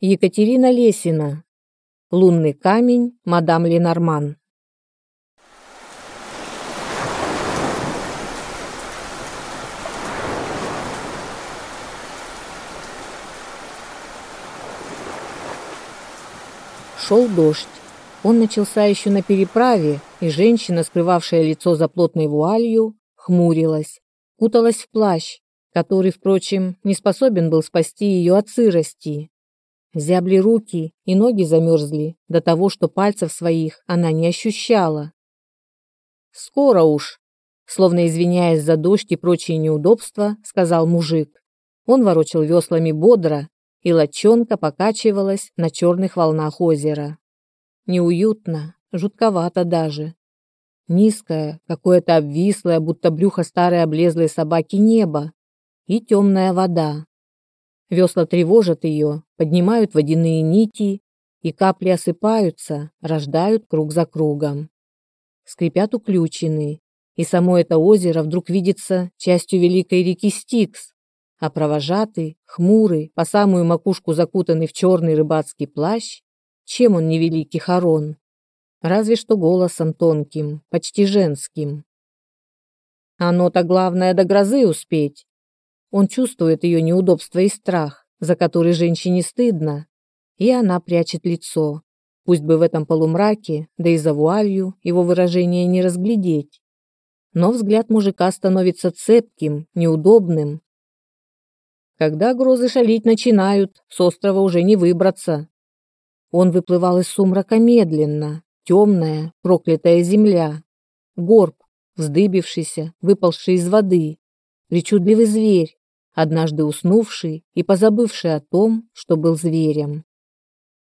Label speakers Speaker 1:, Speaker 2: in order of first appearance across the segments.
Speaker 1: Екатерина Лесина. Лунный камень, мадам Ленорман. Шел дождь. Он начался еще на переправе, и женщина, скрывавшая лицо за плотной вуалью, хмурилась, куталась в плащ, который, впрочем, не способен был спасти ее от сырости. Зябли руки, и ноги замерзли до того, что пальцев своих она не ощущала. «Скоро уж», словно извиняясь за дождь и прочие неудобства, сказал мужик. Он ворочал веслами бодро, и лодчонка покачивалась на черных волнах озера. Неуютно, жутковато даже. Низкое, какое-то обвислое, будто брюхо старой облезлой собаки небо. И темная вода. Весла тревожат ее, поднимают водяные нити, и капли осыпаются, рождают круг за кругом. Скрипят уключины, и само это озеро вдруг видится частью великой реки Стикс, а провожатый, хмурый, по самую макушку закутанный в черный рыбацкий плащ, чем он не великий Харон? Разве что голосом тонким, почти женским. Оно-то главное до грозы успеть, он чувствует ее неудобство и страх, за который женщине стыдно, и она прячет лицо. Пусть бы в этом полумраке, да и за вуалью, его выражение не разглядеть. Но взгляд мужика становится цепким, неудобным. Когда грозы шалить начинают, с острова уже не выбраться. Он выплывал из сумрака медленно, темная, проклятая земля. Горб, вздыбившийся, выползший из воды. Причудливый зверь, однажды уснувший и позабывший о том, что был зверем.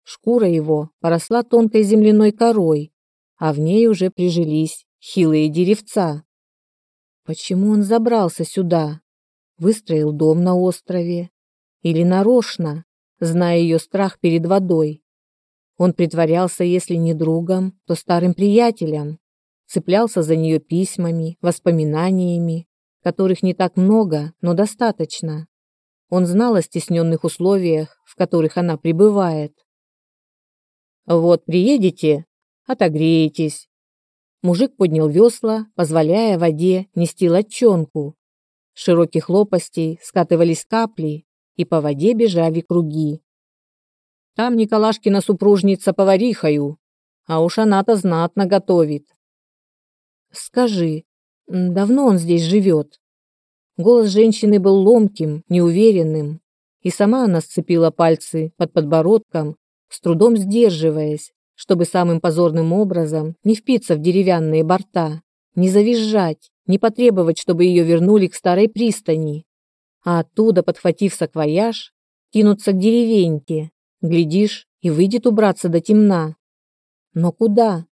Speaker 1: Шкура его поросла тонкой земляной корой, а в ней уже прижились хилые деревца. Почему он забрался сюда? Выстроил дом на острове? Или нарочно, зная ее страх перед водой? Он притворялся, если не другом, то старым приятелем, цеплялся за нее письмами, воспоминаниями, которых не так много, но достаточно. Он знал о стесненных условиях, в которых она пребывает. «Вот приедете, отогреетесь». Мужик поднял весла, позволяя воде нести лодчонку. Широких лопастей скатывались капли, и по воде бежали круги. Там Николашкина супружница поварихою, а уж она-то знатно готовит. Скажи, Давно он здесь живет?» Голос женщины был ломким, неуверенным, и сама она сцепила пальцы под подбородком, с трудом сдерживаясь, чтобы самым позорным образом не впиться в деревянные борта, не завизжать, не потребовать, чтобы ее вернули к старой пристани, а оттуда, подхватив саквояж, кинуться к деревеньке, глядишь, и выйдет убраться до темна. Но куда?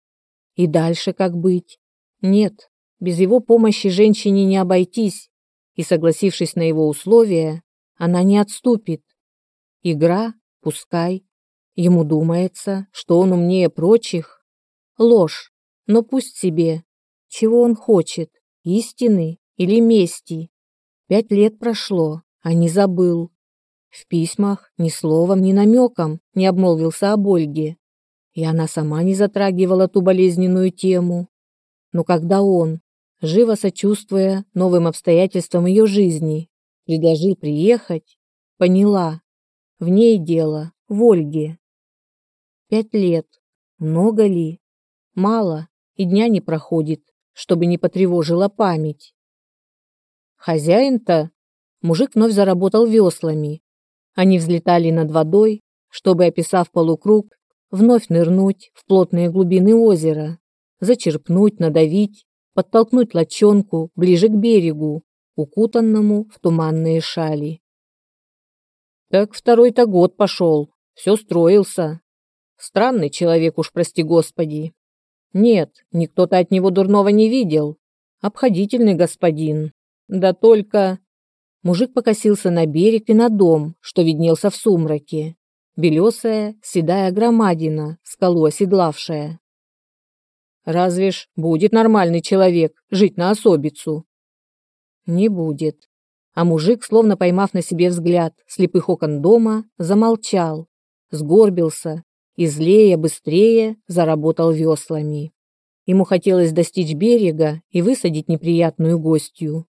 Speaker 1: И дальше как быть? Нет, без его помощи женщине не обойтись, и, согласившись на его условия, она не отступит. Игра, пускай. Ему думается, что он умнее прочих. Ложь, но пусть себе. Чего он хочет, истины или мести? Пять лет прошло, а не забыл. В письмах ни словом, ни намеком не обмолвился об Ольге. И она сама не затрагивала ту болезненную тему. Но когда он, живо сочувствуя новым обстоятельствам ее жизни, предложил приехать, поняла, в ней дело, в Ольге. Пять лет. Много ли? Мало, и дня не проходит, чтобы не потревожила память. Хозяин-то? Мужик вновь заработал веслами. Они взлетали над водой, чтобы, описав полукруг, вновь нырнуть в плотные глубины озера, зачерпнуть, надавить, подтолкнуть лодчонку ближе к берегу, укутанному в туманные шали. Так второй-то год пошел, все строился. Странный человек уж, прости господи. Нет, никто-то от него дурного не видел. Обходительный господин. Да только... Мужик покосился на берег и на дом, что виднелся в сумраке. Белесая, седая громадина, скалу оседлавшая. Разве ж будет нормальный человек жить на особицу? Не будет. А мужик, словно поймав на себе взгляд слепых окон дома, замолчал, сгорбился и злее, быстрее заработал веслами. Ему хотелось достичь берега и высадить неприятную гостью.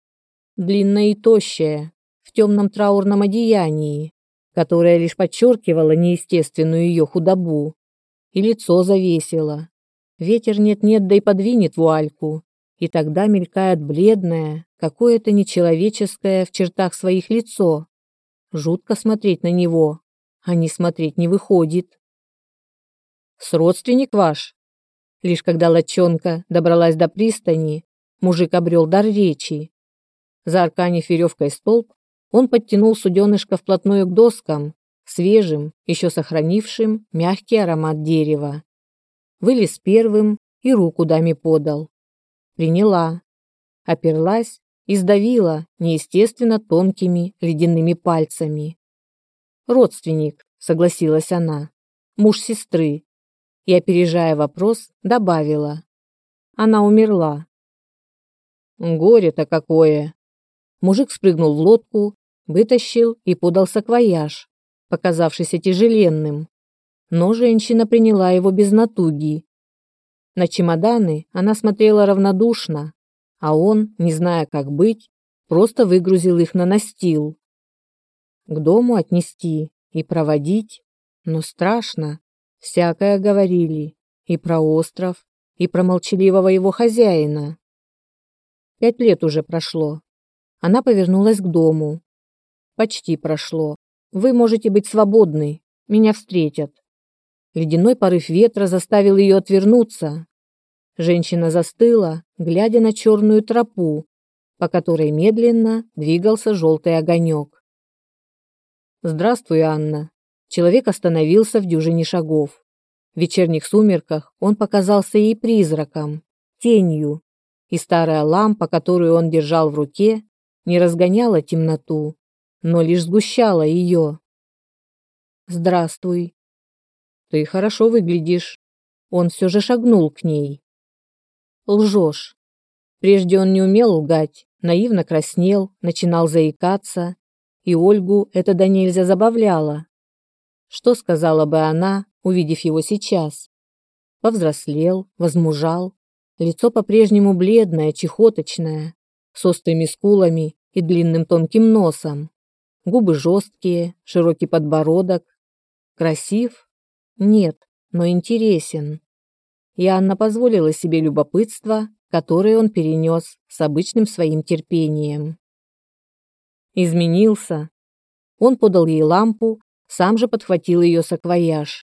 Speaker 1: Длинная и тощая, в темном траурном одеянии, которое лишь подчеркивало неестественную ее худобу, и лицо завесило. Ветер нет-нет, да и подвинет вуальку, и тогда мелькает бледное, какое-то нечеловеческое в чертах своих лицо. Жутко смотреть на него, а не смотреть не выходит. «С родственник ваш?» Лишь когда лодчонка добралась до пристани, мужик обрел дар речи. Заарканив веревкой столб, он подтянул суденышко вплотную к доскам, свежим, еще сохранившим мягкий аромат дерева. Вылез первым и руку даме подал. Приняла. Оперлась и сдавила неестественно тонкими ледяными пальцами. «Родственник», — согласилась она, — «муж сестры». И, опережая вопрос, добавила. Она умерла. «Горе-то какое!» Мужик спрыгнул в лодку, вытащил и подал саквояж, показавшийся тяжеленным. Но женщина приняла его без натуги. На чемоданы она смотрела равнодушно, а он, не зная, как быть, просто выгрузил их на настил. К дому отнести и проводить, но страшно. Всякое говорили и про остров, и про молчаливого его хозяина. Пять лет уже прошло. Она повернулась к дому. Почти прошло. Вы можете быть свободны. Меня встретят. Ледяной порыв ветра заставил ее отвернуться. Женщина застыла, глядя на черную тропу, по которой медленно двигался желтый огонек. «Здравствуй, Анна». Человек остановился в дюжине шагов. В вечерних сумерках он показался ей призраком, тенью, и старая лампа, которую он держал в руке, не разгоняла темноту, но лишь сгущала ее. «Здравствуй», ты хорошо выглядишь. Он все же шагнул к ней. Лжешь. Прежде он не умел лгать, наивно краснел, начинал заикаться, и Ольгу это до нельзя забавляло. Что сказала бы она, увидев его сейчас? Повзрослел, возмужал, лицо по-прежнему бледное, чехоточное, с острыми скулами и длинным тонким носом, губы жесткие, широкий подбородок. Красив, нет, но интересен. И Анна позволила себе любопытство, которое он перенес с обычным своим терпением. Изменился. Он подал ей лампу, сам же подхватил ее саквояж.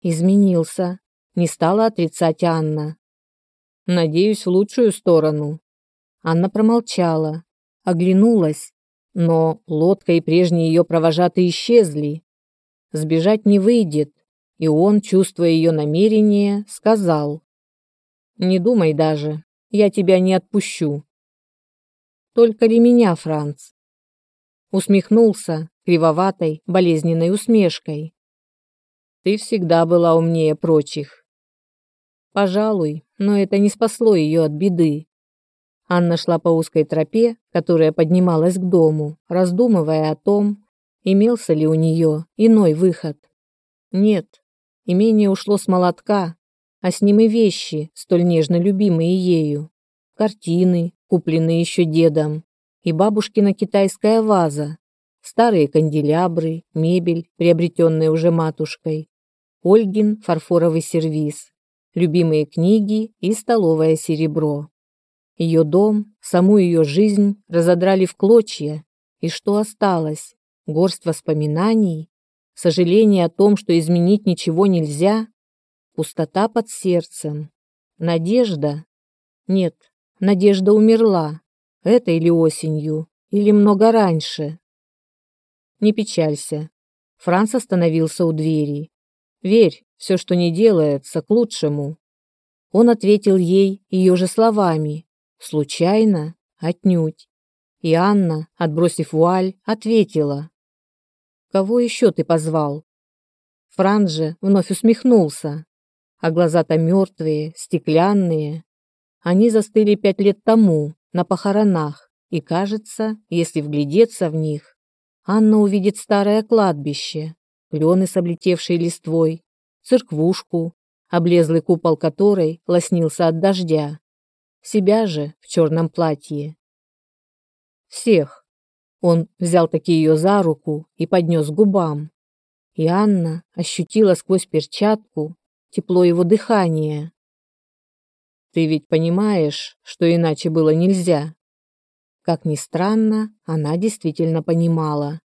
Speaker 1: Изменился, не стала отрицать Анна. Надеюсь, в лучшую сторону. Анна промолчала, оглянулась, но лодка и прежние ее провожатые исчезли. Сбежать не выйдет, и он, чувствуя ее намерение, сказал: "Не думай даже, я тебя не отпущу. Только ли меня, Франц?" Усмехнулся кривоватой, болезненной усмешкой. "Ты всегда была умнее прочих." Пожалуй, но это не спасло ее от беды. Анна шла по узкой тропе, которая поднималась к дому, раздумывая о том, Имелся ли у нее иной выход? Нет. Имение ушло с молотка, а с ним и вещи, столь нежно любимые ею. Картины, купленные еще дедом, и бабушкина китайская ваза, старые канделябры, мебель, приобретенная уже матушкой, Ольгин фарфоровый сервиз, любимые книги и столовое серебро. Ее дом, саму ее жизнь разодрали в клочья, и что осталось? Горсть воспоминаний, сожаление о том, что изменить ничего нельзя, пустота под сердцем, надежда. Нет, надежда умерла. Это или осенью, или много раньше. Не печалься. Франц остановился у двери. Верь, все, что не делается, к лучшему. Он ответил ей ее же словами. Случайно? Отнюдь. И Анна, отбросив вуаль, ответила. Кого еще ты позвал? Франц же вновь усмехнулся, а глаза-то мертвые, стеклянные. Они застыли пять лет тому, на похоронах, и кажется, если вглядеться в них, Анна увидит старое кладбище, клены с облетевшей листвой, церквушку, облезлый купол которой лоснился от дождя, себя же в черном платье. Всех. Он взял таки ее за руку и поднес к губам. И Анна ощутила сквозь перчатку тепло его дыхания. Ты ведь понимаешь, что иначе было нельзя. Как ни странно, она действительно понимала.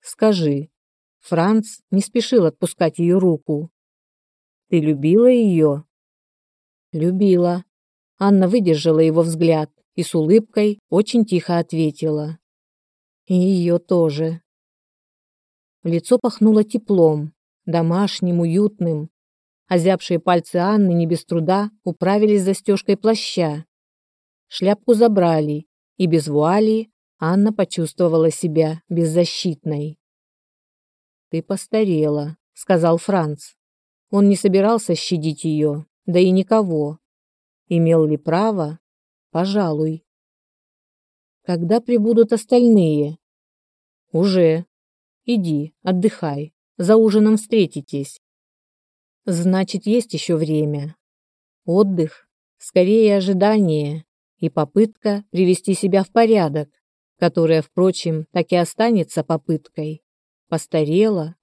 Speaker 1: Скажи, Франц не спешил отпускать ее руку. Ты любила ее? Любила. Анна выдержала его взгляд и с улыбкой очень тихо ответила. И ее тоже. Лицо пахнуло теплом, домашним, уютным. Озябшие пальцы Анны не без труда управились застежкой плаща. Шляпку забрали, и без вуали Анна почувствовала себя беззащитной. «Ты постарела», — сказал Франц. Он не собирался щадить ее, да и никого. Имел ли право? Пожалуй. Когда прибудут остальные? Уже. Иди, отдыхай. За ужином встретитесь. Значит, есть еще время. Отдых, скорее ожидание и попытка привести себя в порядок, которая, впрочем, так и останется попыткой. Постарела.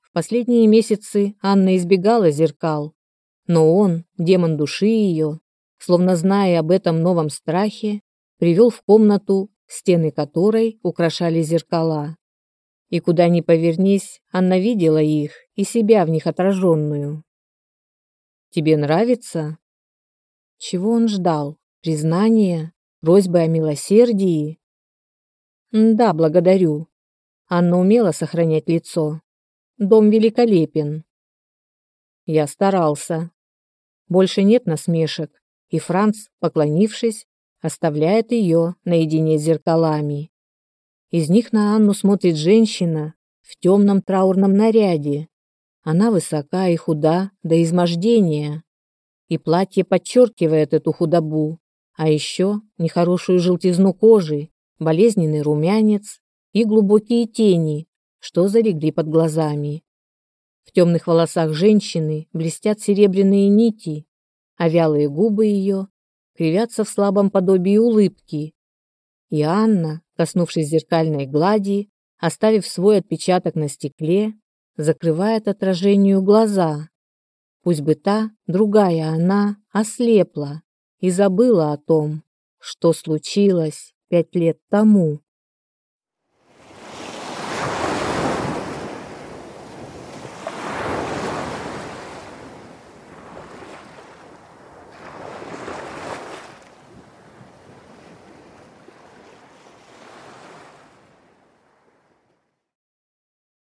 Speaker 1: В последние месяцы Анна избегала зеркал, но он, демон души ее, словно зная об этом новом страхе, привел в комнату, стены которой украшали зеркала. И куда ни повернись, Анна видела их и себя в них отраженную. «Тебе нравится?» Чего он ждал? Признания? Просьбы о милосердии? «Да, благодарю». Анна умела сохранять лицо. «Дом великолепен». Я старался. Больше нет насмешек, и Франц, поклонившись, оставляет ее наедине с зеркалами. Из них на Анну смотрит женщина в темном траурном наряде. Она высока и худа до измождения, и платье подчеркивает эту худобу, а еще нехорошую желтизну кожи, болезненный румянец и глубокие тени, что залегли под глазами. В темных волосах женщины блестят серебряные нити, а вялые губы ее кривятся в слабом подобии улыбки. И Анна, коснувшись зеркальной глади, оставив свой отпечаток на стекле, закрывает отражению глаза. Пусть бы та, другая она, ослепла и забыла о том, что случилось пять лет тому.